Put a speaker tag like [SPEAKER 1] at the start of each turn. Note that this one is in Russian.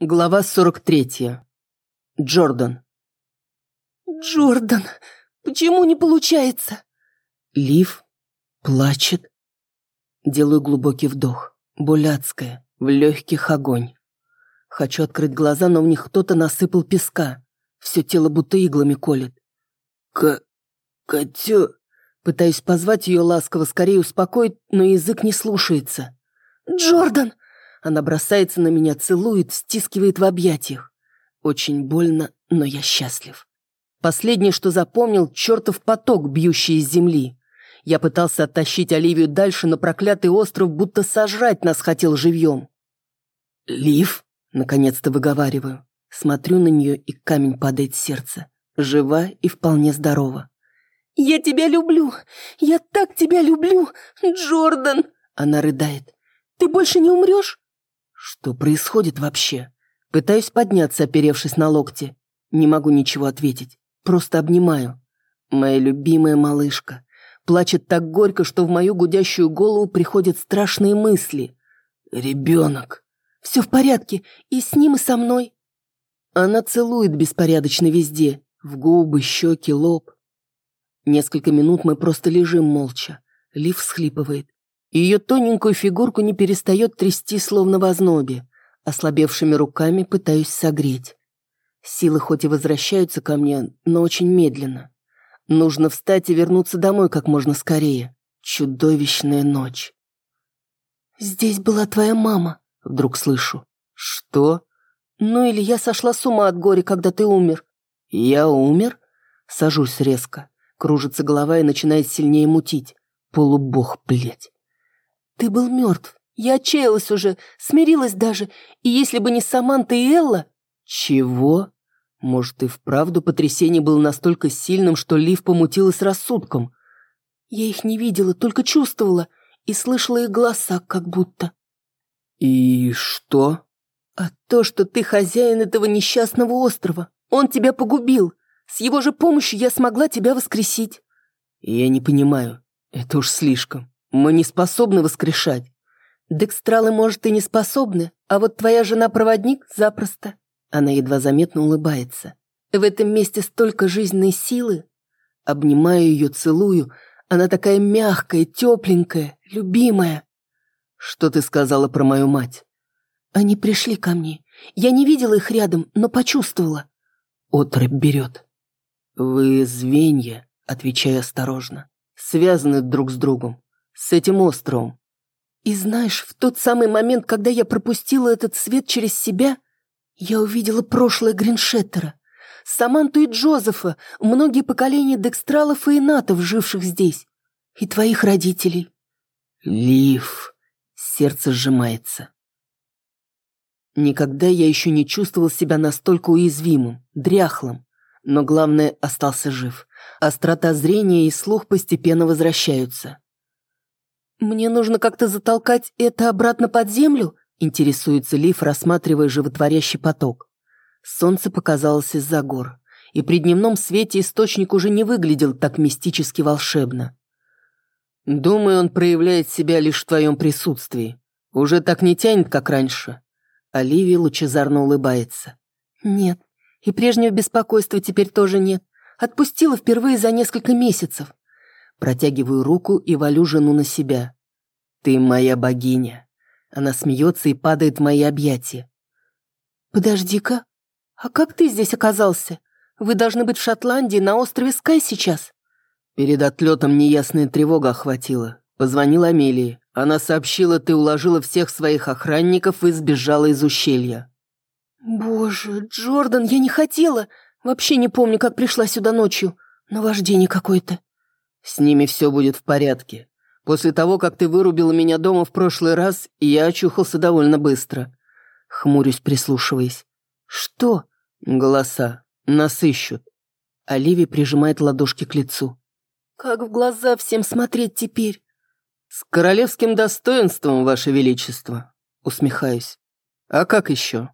[SPEAKER 1] Глава 43. Джордан.
[SPEAKER 2] «Джордан, почему не получается?»
[SPEAKER 1] Лив плачет. Делаю глубокий вдох. Боль адская, в легких огонь. Хочу открыть глаза, но в них кто-то насыпал песка. Все тело будто иглами колет. К... Катю... Пытаюсь позвать ее ласково, скорее успокоить, но язык не слушается.
[SPEAKER 2] «Джордан!»
[SPEAKER 1] Она бросается на меня, целует, стискивает в объятиях. Очень больно, но я счастлив. Последнее, что запомнил, чертов поток, бьющий из земли. Я пытался оттащить Оливию дальше, но проклятый остров будто сожрать нас хотел живьем. «Лив?» — наконец-то выговариваю. Смотрю на нее, и камень падает в сердце. Жива и вполне здорова.
[SPEAKER 2] «Я тебя люблю! Я так тебя люблю! Джордан!» Она рыдает. «Ты больше не умрешь?»
[SPEAKER 1] Что происходит вообще? Пытаюсь подняться, оперевшись на локте. Не могу ничего ответить. Просто обнимаю. Моя любимая малышка. Плачет так горько, что в мою гудящую голову приходят страшные мысли. Ребенок.
[SPEAKER 2] Все в порядке. И с ним, и со мной.
[SPEAKER 1] Она целует беспорядочно везде. В губы, щеки, лоб. Несколько минут мы просто лежим молча. Лив всхлипывает. Ее тоненькую фигурку не перестает трясти, словно в ознобе. Ослабевшими руками пытаюсь согреть. Силы хоть и возвращаются ко мне, но очень медленно. Нужно встать и вернуться домой как можно скорее. Чудовищная ночь.
[SPEAKER 2] «Здесь была твоя мама», — вдруг слышу.
[SPEAKER 1] «Что?»
[SPEAKER 2] «Ну или я сошла с ума от горя, когда ты умер».
[SPEAKER 1] «Я умер?» Сажусь резко. Кружится голова и начинает сильнее мутить. Полубог, блядь.
[SPEAKER 2] «Ты был мертв. Я отчаялась уже, смирилась даже. И если бы не Саманта и Элла...»
[SPEAKER 1] «Чего?» Может, и вправду потрясение было настолько сильным, что Лив помутилась рассудком.
[SPEAKER 2] Я их не видела, только чувствовала и слышала их голоса, как будто.
[SPEAKER 1] «И что?»
[SPEAKER 2] «А то, что ты хозяин этого несчастного острова. Он тебя погубил. С его же помощью я смогла тебя воскресить».
[SPEAKER 1] «Я не понимаю. Это уж слишком. Мы не способны воскрешать.
[SPEAKER 2] Декстралы, может, и не способны, а вот твоя жена-проводник запросто. Она едва заметно улыбается. В этом месте столько жизненной силы.
[SPEAKER 1] Обнимаю ее, целую. Она такая мягкая, тепленькая, любимая. Что ты сказала про мою мать?
[SPEAKER 2] Они пришли ко мне. Я не видела их рядом, но почувствовала.
[SPEAKER 1] Отрыбь берет. Вы звенья, отвечаю осторожно, связаны друг с другом с этим островом.
[SPEAKER 2] И знаешь, в тот самый момент, когда я пропустила этот свет через себя, я увидела прошлое Гриншеттера, Саманту и Джозефа, многие поколения декстралов и инатов, живших здесь, и твоих родителей.
[SPEAKER 1] Лив, сердце сжимается. Никогда я еще не чувствовал себя настолько уязвимым, дряхлым, но главное, остался жив. Острота зрения и слух постепенно возвращаются.
[SPEAKER 2] «Мне нужно как-то затолкать это обратно под землю?» интересуется Лив, рассматривая животворящий поток.
[SPEAKER 1] Солнце показалось из-за гор, и при дневном свете источник уже не выглядел так мистически волшебно. «Думаю, он проявляет себя лишь в твоем присутствии. Уже так не тянет, как раньше». Оливия лучезарно улыбается.
[SPEAKER 2] «Нет, и прежнего беспокойства теперь тоже нет. Отпустила впервые за несколько месяцев.
[SPEAKER 1] Протягиваю руку и валю жену на себя. «Ты моя богиня». Она смеется и падает в мои объятия.
[SPEAKER 2] «Подожди-ка, а как ты здесь оказался? Вы должны быть в Шотландии, на острове Скай сейчас».
[SPEAKER 1] Перед отлетом неясная тревога охватила. Позвонила Амелии. Она сообщила, ты уложила всех своих охранников и сбежала из ущелья.
[SPEAKER 2] «Боже, Джордан, я не хотела. Вообще не помню, как пришла сюда ночью. Наваждение какое-то».
[SPEAKER 1] С ними все будет в порядке. После того, как ты вырубила меня дома в прошлый раз, я очухался довольно быстро. Хмурюсь, прислушиваясь. Что? Голоса. Нас ищут. Оливия прижимает ладошки к лицу.
[SPEAKER 2] Как в глаза всем смотреть теперь?
[SPEAKER 1] С королевским достоинством, ваше величество. Усмехаюсь. А как еще?